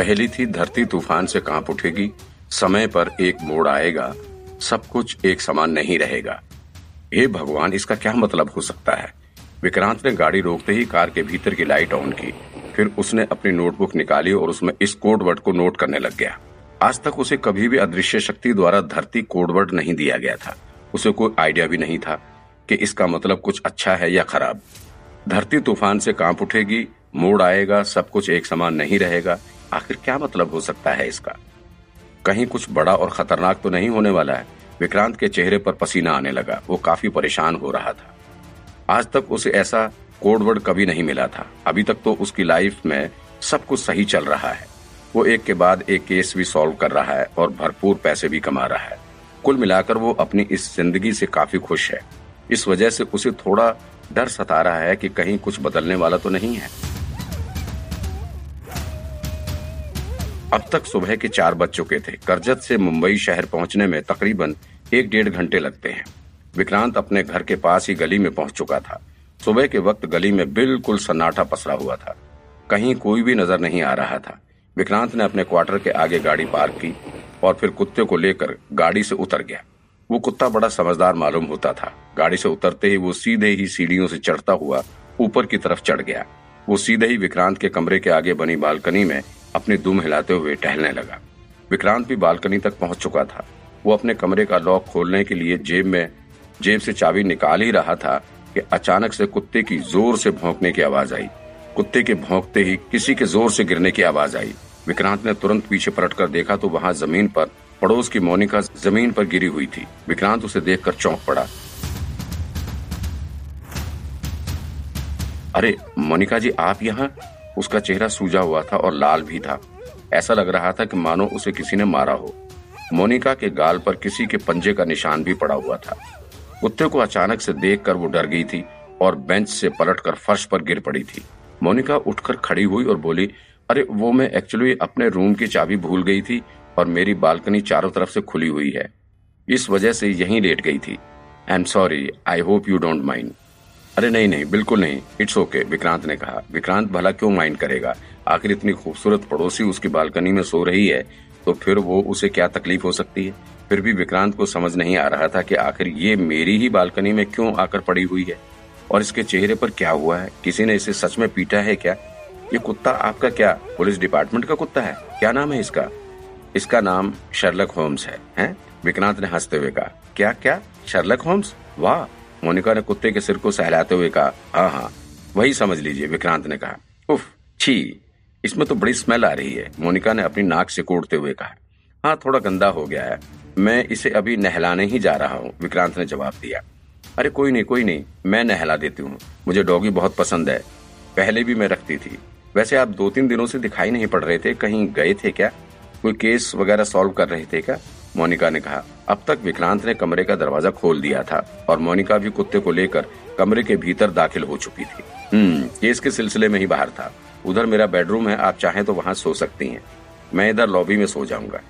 पहली थी धरती तूफ़ान से काँप उठेगी, समय पर एक मोड़ आएगा, सब कुछ एक समान नहीं रहेगा। हे भगवान, इसका क्या मतलब हो सकता है? विक्रांत ने गाड़ी रोकते ही कार के भीतर की लाइट ऑन की, फिर उसने अपनी नोटबुक निकाली और उसमें इस कोडवर्ड को नोट करने लग गया। आज तक उसे कभी भी अदृश्य शक्ति द्वारा धरती कोडवर्ड नहीं दिया गया था। उसे कोई आइडिया भी नहीं था कि इसका मतलब कुछ अच्छा है या खराब। धरती तूफ़ान से काँप उठेगी, मोड़ आएगा, सब कुछ एक समान नहीं रहेगा। आखिर क्या मतलब हो सकता है इसका? कहीं कुछ बड़ा और खतरनाक तो नहीं होने वाला है। विक्रांत के चेहरे पर पसीना आने लगा। वो काफ़ी परेशान हो रहा था। आज तक उसे ऐसा कोडवर्ड कभी नहीं मिला था। अभी तक तो उसकी लाइफ में सब कुछ सही चल रहा है। वो एक के बाद एक केस भी सॉल्व कर रहा है और भरपूर पैसे भी कमा रहा है। कुल मिलाकर वो अपनी इस ज़िंदगी से काफ़ी खुश है। इस वजह से उसे थोड़ा डर सता रहा है कि कहीं कुछ बदलने वाला तो नहीं है। अब तक सुबह के चार बज चुके थे। करजत से मुंबई शहर पहुँचने में तकरीबन एक डेढ़ घंटे लगते हैं। विक्रांत अपने घर के पास ही गली में पहुँच चुका था। सुबह के वक्त गली में बिल्कुल सन्नाटा पसरा हुआ था। कहीं कोई भी नज़र नहीं आ रहा था। विक्रांत ने अपने क्वार्टर के आगे गाड़ी पार्क की और फिर कुत्ते को लेकर गाड़ी से उतर गया। वो कुत्ता बड़ा समझदार मालूम होता था। गाड़ी से उतरते ही वो सीधे ही सीढ़ियों से चढ़ता हुआ ऊपर की तरफ़ चढ़ गया। वो सीधे ही विक्रांत के कमरे के आगे बनी बालकनी में अपनी दुम हिलाते हुए टहलने लगा। विक्रांत भी बालकनी तक पहुँच चुका था। वो अपने कमरे का लॉक खोलने के लिए जेब में, जेब से चाबी निकाल ही रहा था कि अचानक से कुत्ते की ज़ोर से भौंकने की आवाज़ आई। कुत्ते के भौंकते ही किसी के ज़ोर से गिरने की आवाज़ आई। विक्रांत ने तुरंत पीछे पलट कर देखा तो वहाँ ज़मीन पर, पड़ोस की मोनिका ज़मीन पर गिरी हुई थी। विक्रांत उसे देखकर चौंक पड़ा। अरे, मोनिका जी, आप यहाँ? उसका चेहरा सूजा हुआ था और लाल भी था। ऐसा लग रहा था कि मानो उसे किसी ने मारा हो। मोनिका के गाल पर किसी के पंजे का निशान भी पड़ा हुआ था। कुत्ते को अचानक से देखकर वो डर गई थी और बेंच से पलटकर फर्श पर गिर पड़ी थी। मोनिका उठकर खड़ी हुई और बोली, अरे, वो मैं एक्चुअली अपने रूम की चाबी भूल गई थी और मेरी बालकनी चारों तरफ़ से खुली हुई है। इस वजह से यहीं लेट गई थी। I am sorry I hope you don't mind अरे नहीं नहीं बिल्कुल नहीं। इट्स ओके okay, विक्रांत ने कहा। विक्रांत भला क्यों माइंड करेगा? आखिर इतनी खूबसूरत पड़ोसी उसकी बालकनी में सो रही है तो फिर वो उसे क्या तकलीफ़ हो सकती है? फिर भी विक्रांत को समझ नहीं आ रहा था कि आखिर ये मेरी ही बालकनी में क्यों आकर पड़ी हुई है? और इसके चेहरे पर क्या हुआ है? किसी ने इसे सच में पीटा है क्या? ये कुत्ता आपका क्या? पुलिस डिपार्टमेंट का कुत्ता है? क्या नाम है इसका? इसका नाम शर्लक होम्स है हैं? विक्रांत ने हँसते हुए कहा क्या क्या? Sherlock Holmes? वाह मोनिका ने कुत्ते के सिर को सहलाते हुए कहा हाँ हाँ वही समझ लीजिए, विक्रांत ने कहा। उफ, छी, इसमें तो बड़ी स्मेल आ रही है, मोनिका ने अपनी नाक से कोड़ते हुए कहा। हाँ थोड़ा गंदा हो गया है, मैं इसे अभी नहलाने ही जा रहा हूँ, विक्रांत ने जवाब दिया। अरे कोई नहीं कोई नहीं, मैं नहला देती हूँ, मुझे डॉगी बहुत पसंद है, पहले भी मैं रखती थी। वैसे आप दो तीन दिनों से दिखाई नहीं पड़ रहे थे, कहीं गए थे क्या? कोई केस वगैरह सॉल्व कर रहे थे क्या? मोनिका ने कहा, अब तक विक्रांत ने कमरे का दरवाज़ा खोल दिया था और मोनिका भी कुत्ते को लेकर कमरे के भीतर दाखिल हो चुकी थी। हम्म केस के सिलसिले में ही बाहर था। उधर मेरा बेडरूम है, आप चाहें तो वहाँ सो सकती हैं। मैं इधर लॉबी में सो जाऊँगा।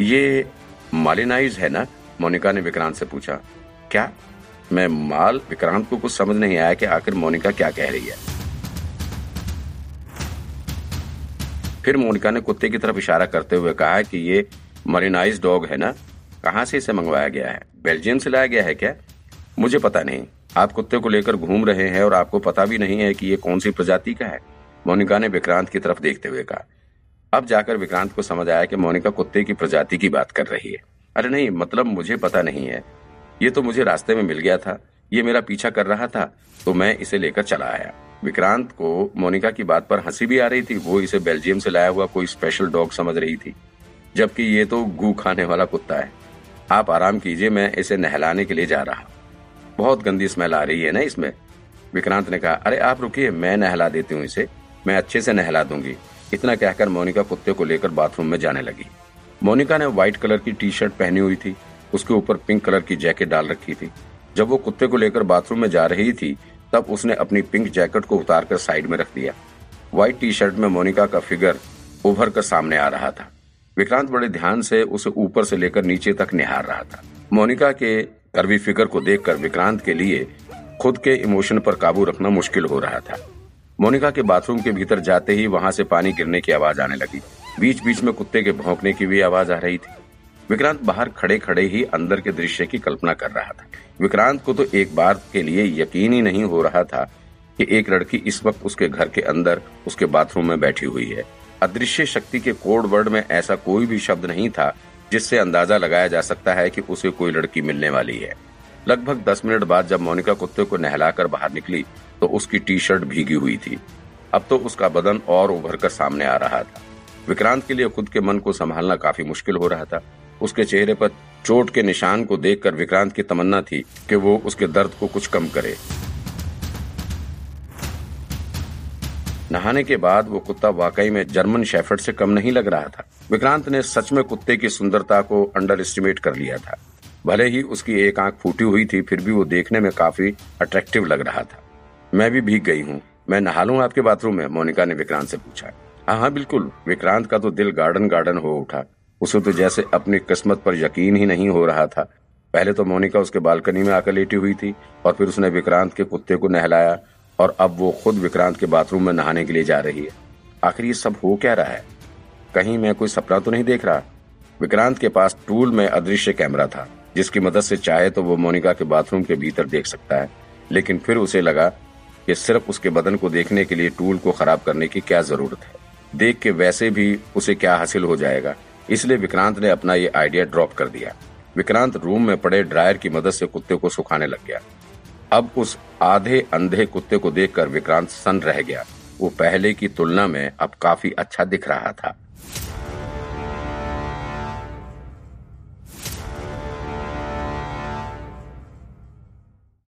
ये मालिनाइज है ना? मोनिका ने विक्रांत से पूछा। क्या? मैं माल विक्रांत को कुछ समझ नहीं आया कि आखिर मोनिका क्या कह रही है। फिर मोनिका ने कुत्ते की तरफ़ इशारा करते हुए कहा कि ये मरीनाइज डॉग है ना? कहाँ से इसे मंगवाया गया है? बेल्जियम से लाया गया है क्या? मुझे पता नहीं। आप कुत्ते को लेकर घूम रहे हैं और आपको पता भी नहीं है कि ये कौन सी प्रजाति का है? मोनिका ने विक्रांत की तरफ़ देखते हुए कहा। अब जाकर विक्रांत को समझ आया कि मोनिका कुत्ते की प्रजाति की बात कर रही है। अरे नहीं मतलब मुझे पता नहीं है। ये तो मुझे रास्ते में मिल गया था। ये मेरा पीछा कर रहा था तो मैं इसे लेकर चला आया। विक्रांत को मोनिका की बात पर हँसी भी आ रही थी। वो इसे बेल्जियम से लाया हुआ कोई स्पेशल डॉग समझ रही थी। जबकि ये तो गू खाने वाला कुत्ता है। आप आराम कीजिए, मैं इसे नहलाने के लिए जा रहा बहुत गंदी स्मेल आ रही है ना इसमें? विक्रांत ने कहा, अरे, आप रुकिए, मैं नहला देती हूँ इसे। मैं अच्छे से नहला दूँगी। इतना कहकर मोनिका कुत्ते को लेकर बाथरूम में जाने लगी। मोनिका ने व्हाइट कलर की टी शर्ट पहनी हुई थी, उसके ऊपर पिंक कलर की जैकेट डाल रखी थी। जब वो कुत्ते को लेकर बाथरूम में जा रही थी, तब उसने अपनी पिंक जैकेट को उतार कर साइड में रख दिया। व्हाइट टी शर्ट में मोनिका का फिगर उभर कर सामने आ रहा था। विक्रांत बड़े ध्यान से उसे ऊपर से लेकर नीचे तक निहार रहा था। मोनिका के करवी फिगर को देखकर विक्रांत के लिए खुद के इमोशन पर काबू रखना मुश्किल हो रहा था। मोनिका के बाथरूम के भीतर जाते ही वहाँ से पानी गिरने की आवाज़ आने लगी। बीच बीच में कुत्ते के भौंकने की भी आवाज़ आ रही थी। विक्रांत बाहर खड़े खड़े ही अंदर के दृश्य की कल्पना कर रहा था। विक्रांत को तो एक बार के लिए यकीन ही नहीं हो रहा था कि एक लड़की इस वक्त उसके घर के अंदर, उसके बाथरूम में बैठी हुई है। अदृश्य शक्ति के कोड वर्ड में ऐसा कोई भी शब्द नहीं था, जिससे अंदाज़ा लगाया जा सकता है कि उसे कोई लड़की मिलने वाली है। लगभग दस मिनट बाद जब मोनिका कुत्ते को नहलाकर बाहर निकली तो उसकी टी शर्ट भीगी हुई थी। अब तो उसका बदन और उभर कर सामने आ रहा था। विक्रांत के लिए खुद के मन को संभालना काफ़ी मुश्किल हो रहा था। उसके चेहरे पर चोट के निशान को देखकर विक्रांत की तमन्ना थी कि वो उसके दर्द को कुछ कम करे। नहाने के बाद वो कुत्ता वाकई में जर्मन शेफर्ड से कम नहीं लग रहा था। विक्रांत ने सच में कुत्ते की सुंदरता को अंडर एस्टिमेट कर लिया था। भले ही उसकी एक आँख फूटी हुई थी, फिर भी वो देखने में काफ़ी अट्रैक्टिव लग रहा था। मैं भी भीग गई हूँ। मैं नहा लू आपके बाथरूम में? मोनिका ने विक्रांत से पूछा। हाँ हाँ बिल्कुल। विक्रांत का तो दिल गार्डन गार्डन हो उठा। उसे तो जैसे अपनी किस्मत पर यकीन ही नहीं हो रहा था। पहले तो मोनिका उसके बालकनी में आकर लेटी हुई थी और फिर उसने विक्रांत के कुत्ते को नहलाया और अब वो खुद विक्रांत के बाथरूम में नहाने के लिए जा रही है। आखिर ये सब हो क्या रहा है? कहीं मैं कोई सपना तो नहीं देख रहा? विक्रांत के पास टूल में अदृश्य कैमरा था, जिसकी मदद से चाहे तो वो मोनिका के बाथरूम के भीतर देख सकता है, लेकिन फिर उसे लगा कि सिर्फ़ उसके बदन को देखने के लिए टूल को खराब करने की क्या ज़रूरत है। देख के वैसे भी उसे क्या हासिल हो जाएगा, इसलिए विक्रांत ने अपना ये आइडिया ड्रॉप कर दिया। विक्रांत रूम में पड़े ड्रायर की मदद से कुत्ते को सुखाने लग गया। अब उस आधे अंधे कुत्ते को देखकर विक्रांत सन रह गया। वो पहले की तुलना में अब काफ़ी अच्छा दिख रहा था।